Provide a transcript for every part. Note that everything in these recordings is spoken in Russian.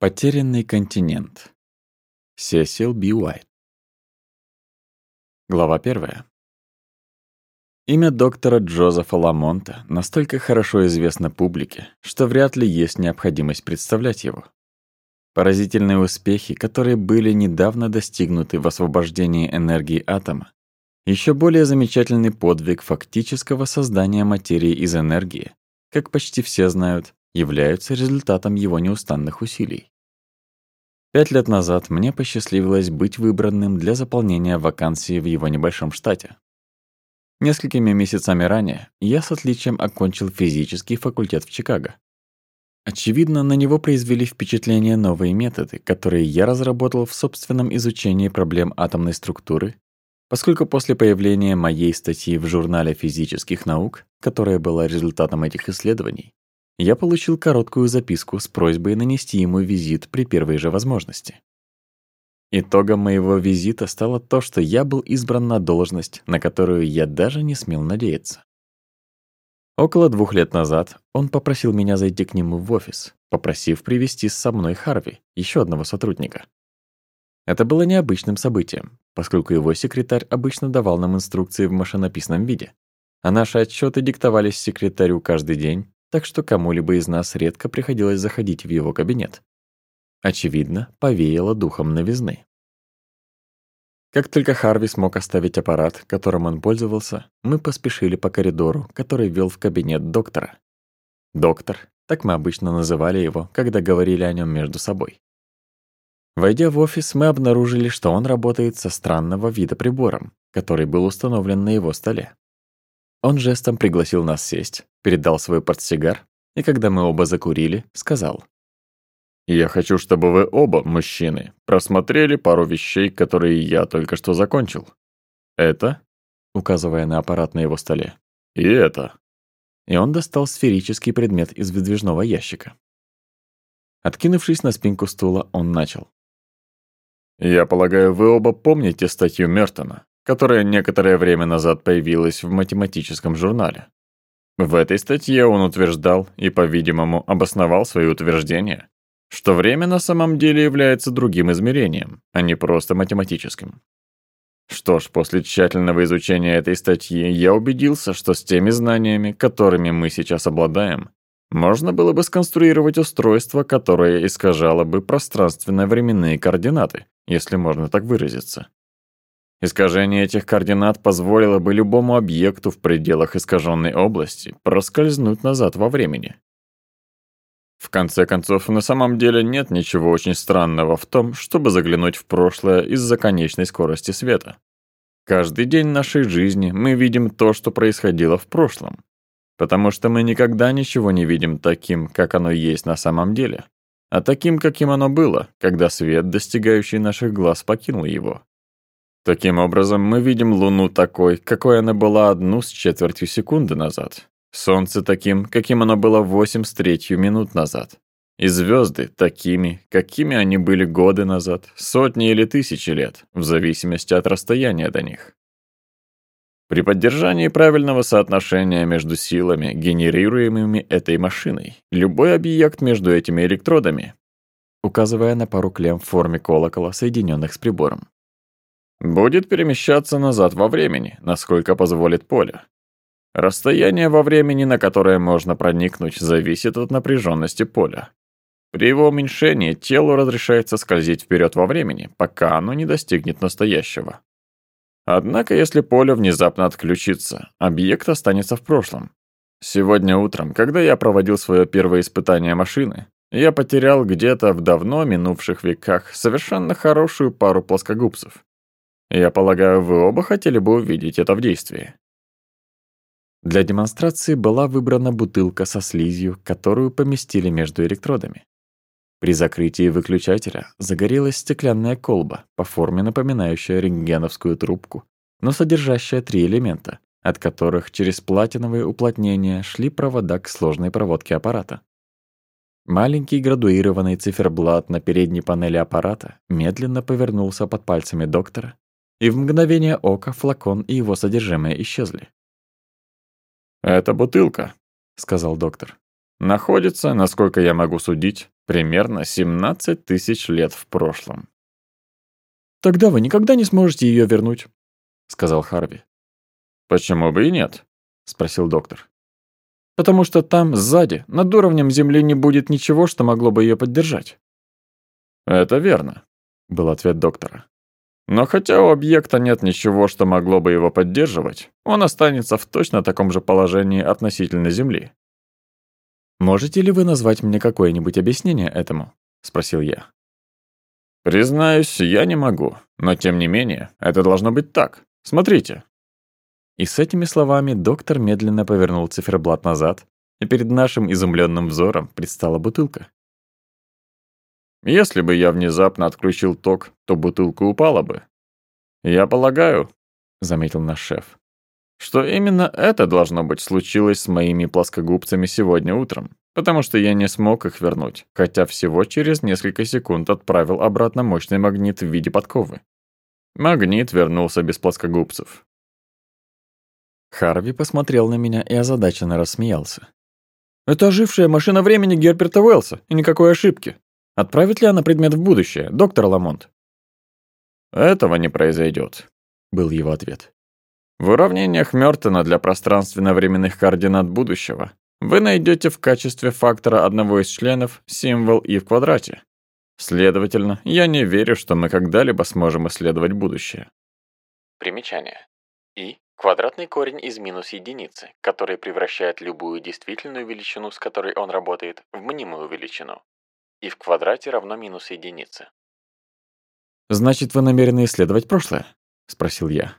Потерянный континент. Сесил Би Уайт. Глава первая. Имя доктора Джозефа Ламонта настолько хорошо известно публике, что вряд ли есть необходимость представлять его. Поразительные успехи, которые были недавно достигнуты в освобождении энергии атома, еще более замечательный подвиг фактического создания материи из энергии, как почти все знают, являются результатом его неустанных усилий. Пять лет назад мне посчастливилось быть выбранным для заполнения вакансии в его небольшом штате. Несколькими месяцами ранее я с отличием окончил физический факультет в Чикаго. Очевидно, на него произвели впечатление новые методы, которые я разработал в собственном изучении проблем атомной структуры, поскольку после появления моей статьи в журнале физических наук, которая была результатом этих исследований, я получил короткую записку с просьбой нанести ему визит при первой же возможности. Итогом моего визита стало то, что я был избран на должность, на которую я даже не смел надеяться. Около двух лет назад он попросил меня зайти к нему в офис, попросив привести с со мной Харви, еще одного сотрудника. Это было необычным событием, поскольку его секретарь обычно давал нам инструкции в машинописном виде, а наши отчеты диктовались секретарю каждый день, так что кому-либо из нас редко приходилось заходить в его кабинет. Очевидно, повеяло духом новизны. Как только Харви смог оставить аппарат, которым он пользовался, мы поспешили по коридору, который вел в кабинет доктора. Доктор, так мы обычно называли его, когда говорили о нем между собой. Войдя в офис, мы обнаружили, что он работает со странного вида прибором, который был установлен на его столе. Он жестом пригласил нас сесть, передал свой портсигар и, когда мы оба закурили, сказал. «Я хочу, чтобы вы оба, мужчины, просмотрели пару вещей, которые я только что закончил. Это...» указывая на аппарат на его столе. «И это...» И он достал сферический предмет из выдвижного ящика. Откинувшись на спинку стула, он начал. «Я полагаю, вы оба помните статью Мертона?» которая некоторое время назад появилась в математическом журнале. В этой статье он утверждал и, по-видимому, обосновал свои утверждения, что время на самом деле является другим измерением, а не просто математическим. Что ж, после тщательного изучения этой статьи я убедился, что с теми знаниями, которыми мы сейчас обладаем, можно было бы сконструировать устройство, которое искажало бы пространственно-временные координаты, если можно так выразиться. Искажение этих координат позволило бы любому объекту в пределах искаженной области проскользнуть назад во времени. В конце концов, на самом деле нет ничего очень странного в том, чтобы заглянуть в прошлое из-за конечной скорости света. Каждый день нашей жизни мы видим то, что происходило в прошлом, потому что мы никогда ничего не видим таким, как оно есть на самом деле, а таким, каким оно было, когда свет, достигающий наших глаз, покинул его. Таким образом, мы видим Луну такой, какой она была одну с четвертью секунды назад. Солнце таким, каким оно было восемь с третью минут назад. И звезды такими, какими они были годы назад, сотни или тысячи лет, в зависимости от расстояния до них. При поддержании правильного соотношения между силами, генерируемыми этой машиной, любой объект между этими электродами, указывая на пару клем в форме колокола, соединенных с прибором, будет перемещаться назад во времени, насколько позволит поле. Расстояние во времени, на которое можно проникнуть, зависит от напряженности поля. При его уменьшении телу разрешается скользить вперед во времени, пока оно не достигнет настоящего. Однако, если поле внезапно отключится, объект останется в прошлом. Сегодня утром, когда я проводил свое первое испытание машины, я потерял где-то в давно минувших веках совершенно хорошую пару плоскогубцев. Я полагаю, вы оба хотели бы увидеть это в действии. Для демонстрации была выбрана бутылка со слизью, которую поместили между электродами. При закрытии выключателя загорелась стеклянная колба, по форме напоминающая рентгеновскую трубку, но содержащая три элемента, от которых через платиновые уплотнения шли провода к сложной проводке аппарата. Маленький градуированный циферблат на передней панели аппарата медленно повернулся под пальцами доктора, и в мгновение ока флакон и его содержимое исчезли. «Это бутылка», — сказал доктор. «Находится, насколько я могу судить, примерно 17 тысяч лет в прошлом». «Тогда вы никогда не сможете ее вернуть», — сказал Харви. «Почему бы и нет?» — спросил доктор. «Потому что там, сзади, над уровнем Земли не будет ничего, что могло бы ее поддержать». «Это верно», — был ответ доктора. Но хотя у объекта нет ничего, что могло бы его поддерживать, он останется в точно таком же положении относительно Земли. «Можете ли вы назвать мне какое-нибудь объяснение этому?» — спросил я. «Признаюсь, я не могу, но тем не менее, это должно быть так. Смотрите». И с этими словами доктор медленно повернул циферблат назад, и перед нашим изумленным взором предстала бутылка. Если бы я внезапно отключил ток, то бутылка упала бы. Я полагаю, — заметил наш шеф, — что именно это должно быть случилось с моими плоскогубцами сегодня утром, потому что я не смог их вернуть, хотя всего через несколько секунд отправил обратно мощный магнит в виде подковы. Магнит вернулся без плоскогубцев. Харви посмотрел на меня и озадаченно рассмеялся. «Это ожившая машина времени Герберта Уэллса, и никакой ошибки. Отправит ли она предмет в будущее, доктор Ламонт? Этого не произойдет, был его ответ. В уравнениях Мёртона для пространственно-временных координат будущего вы найдете в качестве фактора одного из членов символ и в квадрате. Следовательно, я не верю, что мы когда-либо сможем исследовать будущее. Примечание. И – квадратный корень из минус единицы, который превращает любую действительную величину, с которой он работает, в мнимую величину и в квадрате равно минус единицы. «Значит, вы намерены исследовать прошлое?» — спросил я.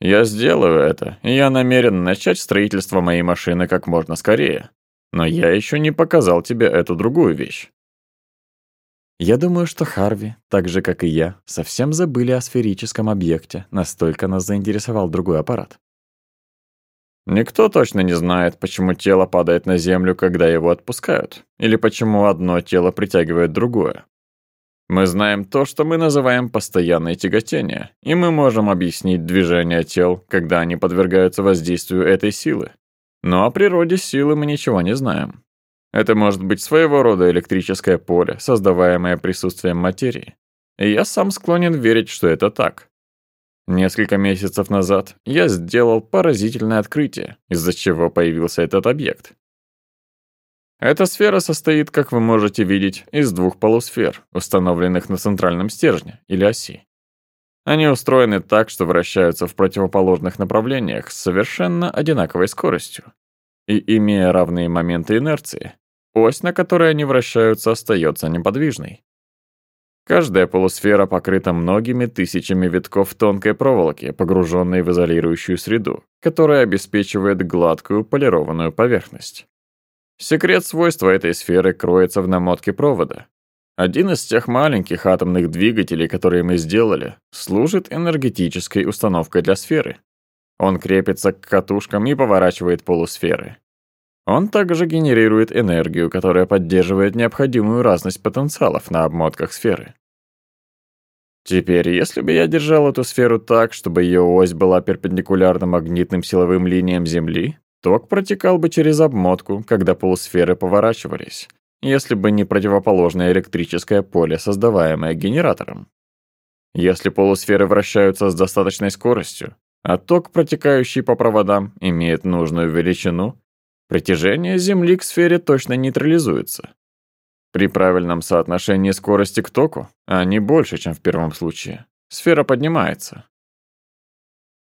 «Я сделаю это. Я намерен начать строительство моей машины как можно скорее. Но я еще не показал тебе эту другую вещь». Я думаю, что Харви, так же как и я, совсем забыли о сферическом объекте, настолько нас заинтересовал другой аппарат. Никто точно не знает, почему тело падает на землю, когда его отпускают, или почему одно тело притягивает другое. Мы знаем то, что мы называем постоянное тяготение, и мы можем объяснить движение тел, когда они подвергаются воздействию этой силы. Но о природе силы мы ничего не знаем. Это может быть своего рода электрическое поле, создаваемое присутствием материи. И я сам склонен верить, что это так, Несколько месяцев назад я сделал поразительное открытие, из-за чего появился этот объект. Эта сфера состоит, как вы можете видеть, из двух полусфер, установленных на центральном стержне или оси. Они устроены так, что вращаются в противоположных направлениях с совершенно одинаковой скоростью. И имея равные моменты инерции, ось, на которой они вращаются, остается неподвижной. Каждая полусфера покрыта многими тысячами витков тонкой проволоки, погруженной в изолирующую среду, которая обеспечивает гладкую полированную поверхность. Секрет свойства этой сферы кроется в намотке провода. Один из тех маленьких атомных двигателей, которые мы сделали, служит энергетической установкой для сферы. Он крепится к катушкам и поворачивает полусферы. Он также генерирует энергию, которая поддерживает необходимую разность потенциалов на обмотках сферы. Теперь, если бы я держал эту сферу так, чтобы ее ось была перпендикулярна магнитным силовым линиям Земли, ток протекал бы через обмотку, когда полусферы поворачивались, если бы не противоположное электрическое поле, создаваемое генератором. Если полусферы вращаются с достаточной скоростью, а ток, протекающий по проводам, имеет нужную величину, Притяжение Земли к сфере точно нейтрализуется. При правильном соотношении скорости к току, а не больше, чем в первом случае, сфера поднимается.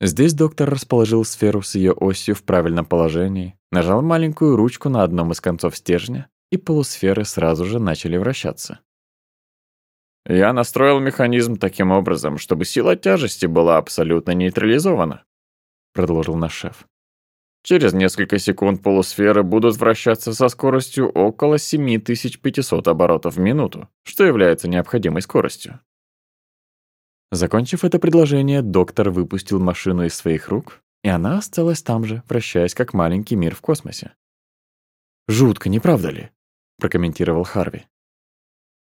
Здесь доктор расположил сферу с ее осью в правильном положении, нажал маленькую ручку на одном из концов стержня, и полусферы сразу же начали вращаться. Я настроил механизм таким образом, чтобы сила тяжести была абсолютно нейтрализована, продолжил наш шеф. Через несколько секунд полусферы будут вращаться со скоростью около 7500 оборотов в минуту, что является необходимой скоростью. Закончив это предложение, доктор выпустил машину из своих рук, и она осталась там же, вращаясь как маленький мир в космосе. «Жутко, не правда ли?» — прокомментировал Харви.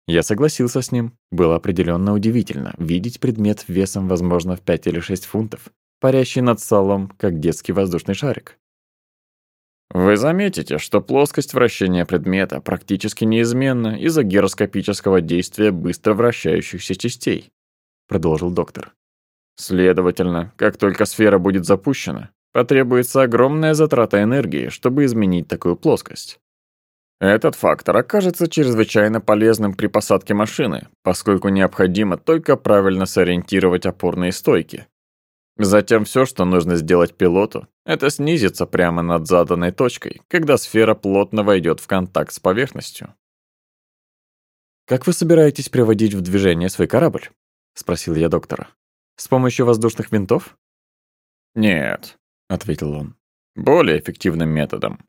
Я согласился с ним. Было определенно удивительно видеть предмет весом, возможно, в 5 или 6 фунтов, парящий над салом, как детский воздушный шарик. Вы заметите, что плоскость вращения предмета практически неизменна из-за гироскопического действия быстро вращающихся частей, продолжил доктор. Следовательно, как только сфера будет запущена, потребуется огромная затрата энергии, чтобы изменить такую плоскость. Этот фактор окажется чрезвычайно полезным при посадке машины, поскольку необходимо только правильно сориентировать опорные стойки, Затем все, что нужно сделать пилоту, это снизиться прямо над заданной точкой, когда сфера плотно войдет в контакт с поверхностью. «Как вы собираетесь приводить в движение свой корабль?» — спросил я доктора. «С помощью воздушных винтов?» «Нет», — ответил он, — «более эффективным методом.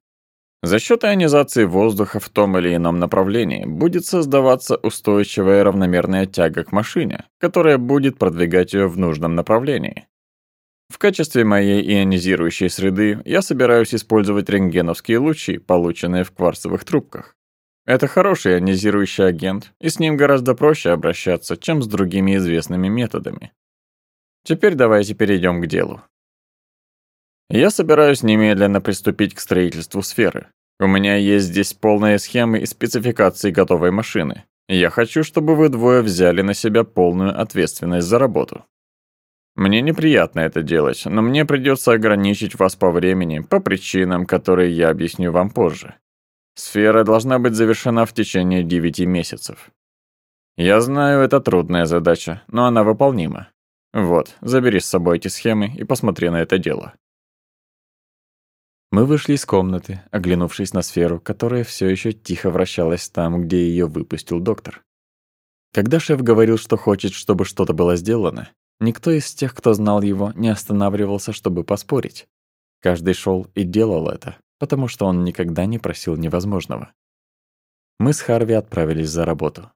За счет ионизации воздуха в том или ином направлении будет создаваться устойчивая равномерная тяга к машине, которая будет продвигать ее в нужном направлении. В качестве моей ионизирующей среды я собираюсь использовать рентгеновские лучи, полученные в кварцевых трубках. Это хороший ионизирующий агент, и с ним гораздо проще обращаться, чем с другими известными методами. Теперь давайте перейдем к делу. Я собираюсь немедленно приступить к строительству сферы. У меня есть здесь полные схемы и спецификации готовой машины. Я хочу, чтобы вы двое взяли на себя полную ответственность за работу. Мне неприятно это делать, но мне придется ограничить вас по времени, по причинам, которые я объясню вам позже. Сфера должна быть завершена в течение 9 месяцев. Я знаю, это трудная задача, но она выполнима. Вот, забери с собой эти схемы и посмотри на это дело. Мы вышли из комнаты, оглянувшись на сферу, которая все еще тихо вращалась там, где ее выпустил доктор. Когда шеф говорил, что хочет, чтобы что-то было сделано, Никто из тех, кто знал его, не останавливался, чтобы поспорить. Каждый шел и делал это, потому что он никогда не просил невозможного. Мы с Харви отправились за работу.